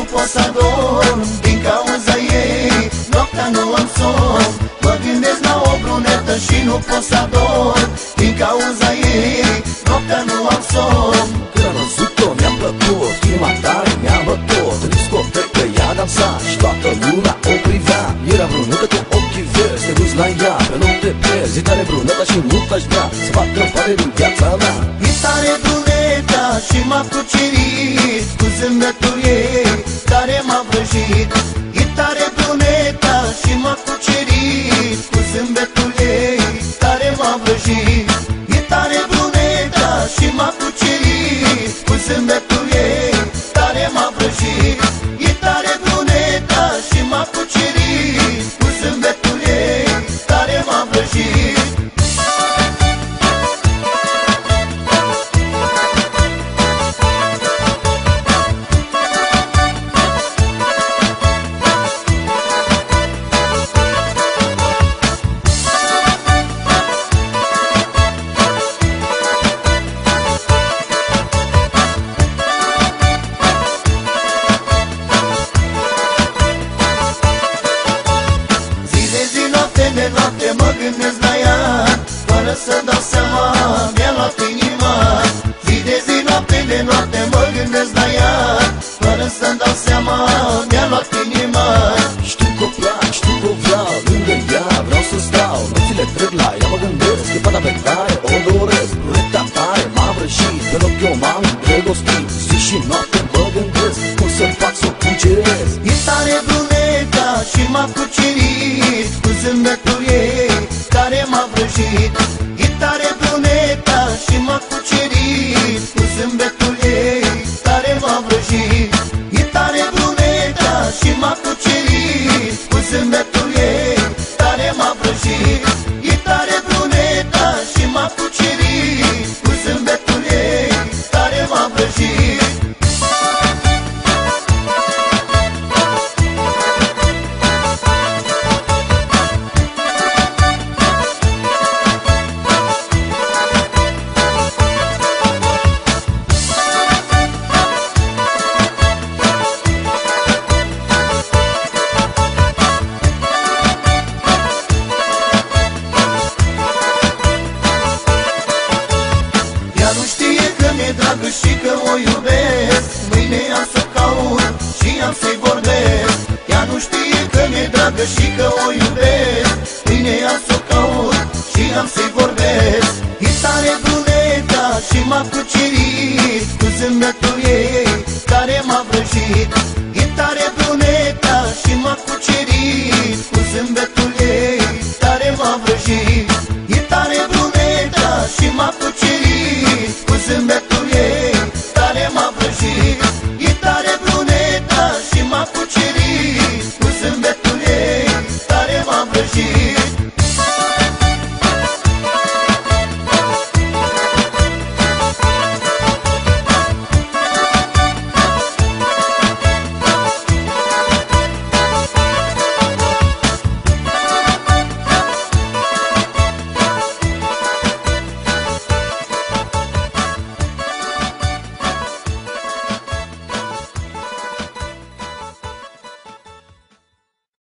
și nu pot să dorm Din cauza ei Noaptea nu am somn. Mă gândesc la o brunetă și nu pot să dorm Din cauza ei Noaptea nu am somn. Când am văzut-o mi-a plăcut Inima tare mi-a bătut În discotecă ea dansa Și toată lumea o privea. Era brunetă cu ochii verzi Te duci la ea Pe loc te pierzi. E tare brunetă și nu aș vrea Să facă parte din viața mea. E tare bruneta și m-a cucerit Cu zâmbetul ei care m-a vrăjit gândesc la ea Fără să dau seama, mi-a luat inima. Zi de zi, noapte de noapte mă gândesc la ea. Fără să dau seama, mi-a luat inima. Știu că o plac, știu că o vreau Lângă ea vreau să stau. Noțile trec la ea mă gândesc E fata pe care o doresc. Bruneta tare m-a vrăjit Pe loc eu m-am îndrăgostit. Zi și noapte mă gândesc Cum să fac să o cuceresc. E tare bruneta și m-a cucerit Cu zâmbetul ei care m-a vrăjit E tare bruneta și m-a cucerit Cu zâmbetul ei care m-a vrăjit. E tare bruneta și m-a cucerit Cu zâmbetul ei care m-a vrăjit dragă și că o iubesc. Mâine am să caut și am să-i vorbesc. Ea nu știe că mi-e dragă și că o iubesc. Mâine am să caut și am să-i vorbesc. E tare bruneta și m-a cucerit Cu zâmbetul ei care m-a vrăjit